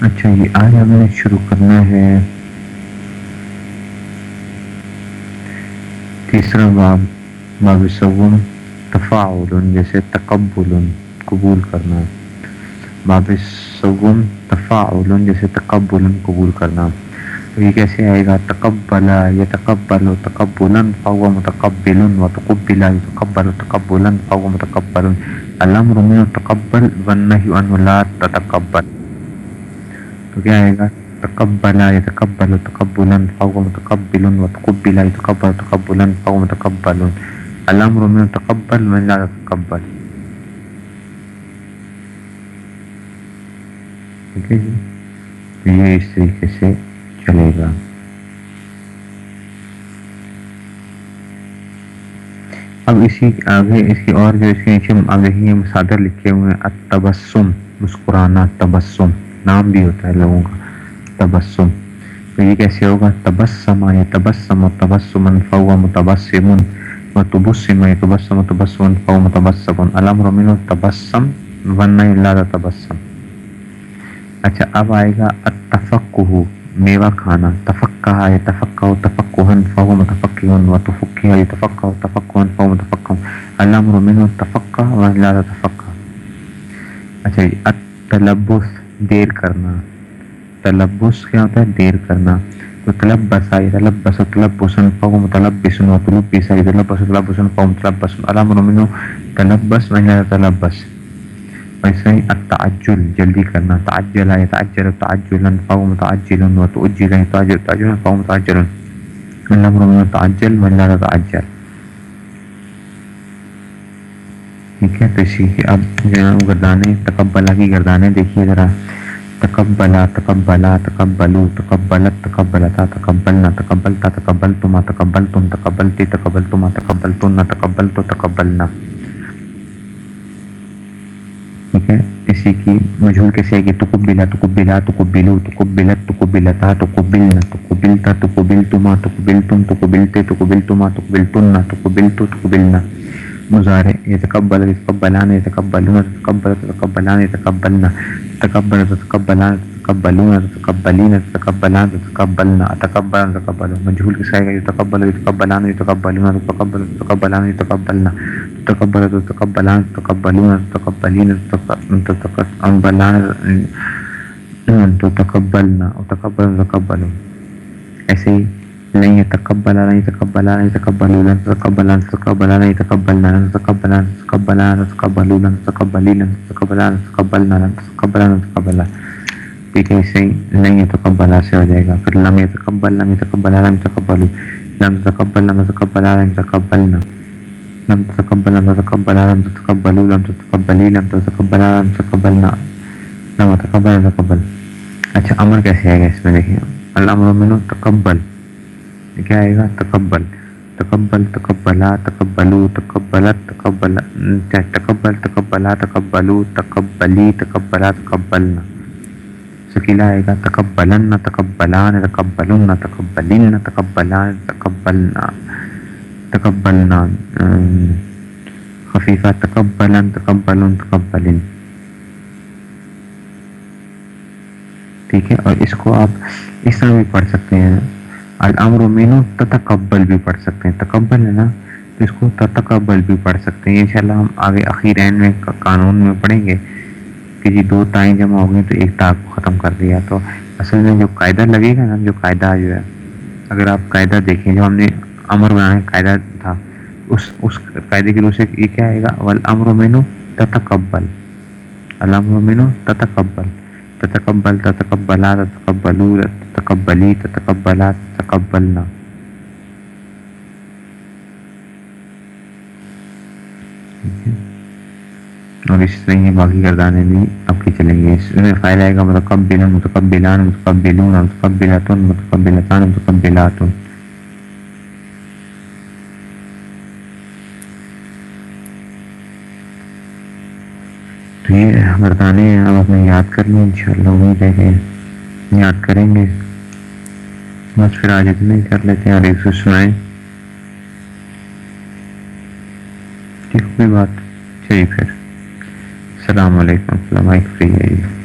اچھا یہ آج ہمیں شروع کرنا ہے تیسرا باب باب سوم، تفاعل، جیسے تقبل، قبول کرنا۔ باب سوم، تفاعل، جیسے تقبل، قبول کرنا۔ تو یہ کیسے آئے گا؟ تقبلا یا تقبل و تقبلا فهو متقبل و تقبلا يتقبل تقبلا فهو متقبل۔ الامر من تقبل والنهي عن لا تتقبل۔ تو کیا آئے گا تقبل، يتقبل، تقبلا، فهو متقبل، وتقبل، يتقبل، تقبلا، فهو متقبل. الامر من تقبل من لا تتقبل ٹھیک ہے جی یہ اس طریقے سے چلے گا. اب اسی آگے، اس کی اور جو اس کے نیچے آگے ہی مسادر لکھے ہوئے ہیں، التبسم، مسکرانا تبسم. نام بھی ہوتا ہے لوگوں کا، تبسم۔ تو یہ کیسے ہوگا؟ تبسم یا تبسم و تبسم فو متبسم و تبسم یا تبسم و تبسم فو متبسم الامر من تبسم ون اللہ تبسم۔ اچھا اب آئے گا اتفقہ میوہ کھانا۔ تفقہ ہے تفقہ تفقہن فو متفقہن، و تفقہ تفقہ تفقہن فو متفقہن۔ الامر من تفقہ و اللہ تفقہ۔ اچھا التلبس۔ دیر کرنا، تلبس کیا ہوتا ہے؟ دیر کرنا۔ تو طلب بسا طلب بس طلب بسن قوم طلب بسن طلب بسا طلب بس طلب بسن قوم طلب بس علام منو طلب بس وجہ طلب بس ویسے ہی التعجل، جلدی کرنا۔ تعجل ہے تعجل تعجلا قوم تعجل وتعجل تعجل تعجل قوم تعجل الامر منو تعجل وجہ تعجل۔ ٹھیک ہے تو اسی کی اب گردانے تقبلہ کی گردانے دیکھیے ذرا۔ تقبلا تقبلا، تقبلو، تقبلت، تقبلتا، تقبلنا، تقبلتا، تقبلتما تقبلتم تقبلتی، تقبلتما تقبلتن تقبلتو، تقبلنا۔ ٹھیک ہے اسی کی مجھول کیسے ہے کہ تقبلا تقبلا، تقبلو، تقبلت، تقبلتا، تقبلنا، تقبلتا، تقبلتما تقبلتم تقبلتے، تقبلتما تقبلتن تقبلتو، تقبلنا۔ مظاہرے یتقبل یتقبلان یتقبلون یتقبل یتقبلان یتقبلنا تقبل یتقبلان یتقبلون یتقبلین یتقبلان یتقبلنا تقبل یتقبل مجهول کی سائے یتقبل یتقبلان یتقبلون یتقبل یتقبلان یتقبلنا تقبل یتقبلان یتقبلون یتقبلین یتقبلنا تقبل یتقبلنا یتقبل یتقبلون ایسے ہی لن يتقبل لن يتقبل لن يتقبل لن تتقبل لن تتقبل لن يتقبل لن تتقبل لن تتقبل لن تتقبل لن تتقبل لن تتقبل لن تتقبل لن تتقبل لن تتقبل ٹھیک ہے اسے لن يتقبل سے ہو جائے گا پھر لم يتقبل لم يتقبل لم يتقبل لم تتقبل لم تتقبل لم تتقبلنا لم تتقبل لم تتقبل لم تتقبل لم تتقبل لم تتقبل لم تتقبلنا لم تتقبل لم تتقبل اچھا امر کیسے آئے گا اس میں دیکھیں الامر منو تقبل کیا آئے گا، تقبل تقبل، تقبلا، تقبلو، تقبلت، تقبل تقبل، تقبلا، تقبلو، تقبلی، تقبلا تقبلنا سکیلا آئے گا، تقبلن، تقبلان، تقبلن تقبلن، تقبلان تقبلنا تقبلنا خفیفہ، تقبلن تقبلن تقبلن. ٹھیک ہے، اور اس کو آپ اس طرح بھی پڑھ سکتے ہیں۔ الامر مینو تتقبل بھی پڑھ سکتے ہیں۔ تقبل ہے نا تو اس کو تتقبل بھی پڑھ سکتے ہیں۔ انشاءاللہ ہم آگے اخیرین میں قانون میں پڑھیں گے کہ جی دو تائیں جمع ہو گئی تو ایک تا کو ختم کر دیا۔ تو اصل میں جو قاعدہ لگے گا نا، جو قاعدہ جو ہے، اگر آپ قاعدہ دیکھیں، جو ہم نے امر بنانے قاعدہ تھا، اس اس قاعدے کی روح سے یہ کیا آئے گا؟ والامر مینو تتقبل۔ الامر مینو تتقبل۔ تتقبل، تتقبلا تتقبلو تتقبلی تتقبلا، تتقبلنا. اور اس طرح یہ باقی گردانے بھی اب کے چلیں گے۔ اس میں فائدہ آئے گا متقبل متقبلان، متقبلون متقبلاتن متقبلتان، متقبلاتن۔ تو یہ مردانے اب اپنے یاد کر لیں ان شاء اللہ امید ہے کہ یاد کریں گے۔ بس پھر آج اتنے کر لیتے ہیں اور ایک سے سنائیں۔ ٹھیک، کوئی بات چلیے پھر۔ السلام علیکم السلام علیکم۔